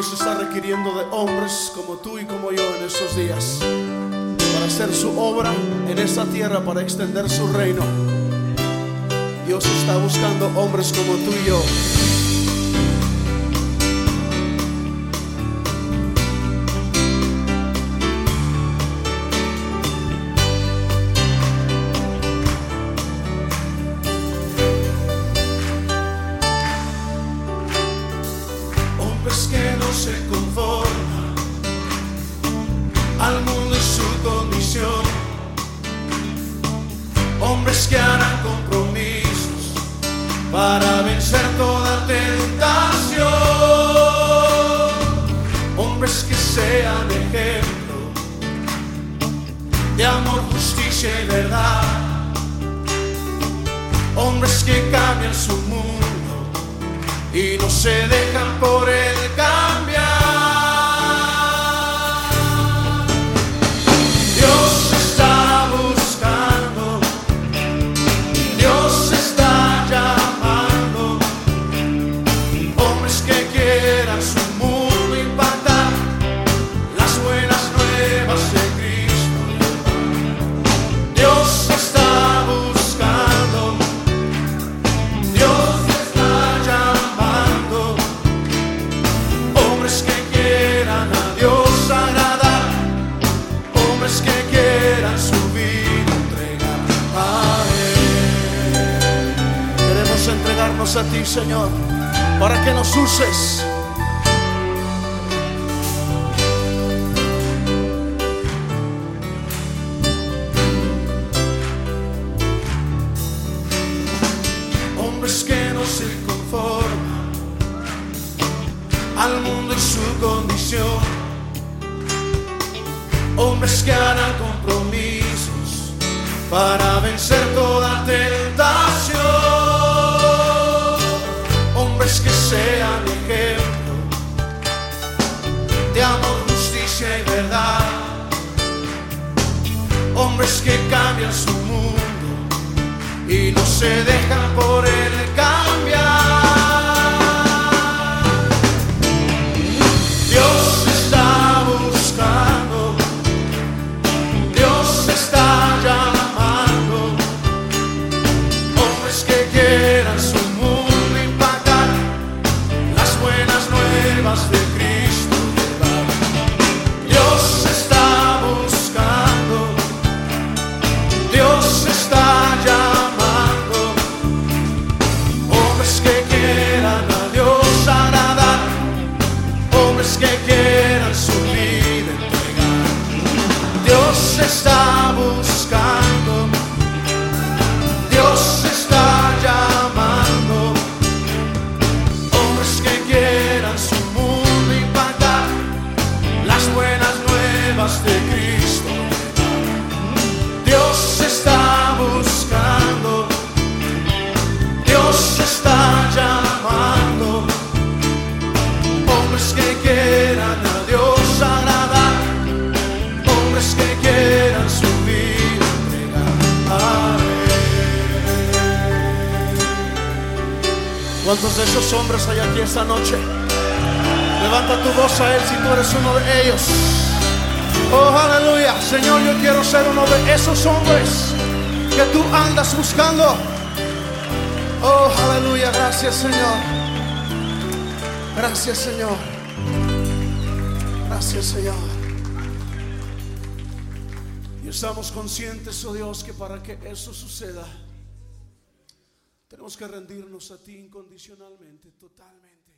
Dios está requiriendo de hombres como tú y como yo en estos días para hacer su obra en esta tierra, para extender su reino. Dios está buscando hombres como tú y yo. Hombres que se conforman al mundo y su condición. Hombres que harán compromisos para vencer toda tentación. Hombres que sean ejemplo de amor, justicia y verdad. Hombres que cambian su mundo y no se dejan por el a ti, Señor, para que nos uses. hombres que no se conforman al mundo y su condición, hombres que harán compromisos para vencer que cambian su mundo y no se dejan por hombres que quieran a Dios agradar, hombres que quieran su vida entregar. Dios está buscando, ¿Cuántos de esos hombres hay aquí esta noche? Levanta tu voz a Él si tú eres uno de ellos. Oh, aleluya. Señor, yo quiero ser uno de esos hombres que tú andas buscando. Oh, aleluya. Gracias, Señor. Gracias, Señor. Gracias, Señor. Y estamos conscientes, oh Dios, que para que eso suceda, tenemos que rendirnos a ti incondicionalmente, totalmente.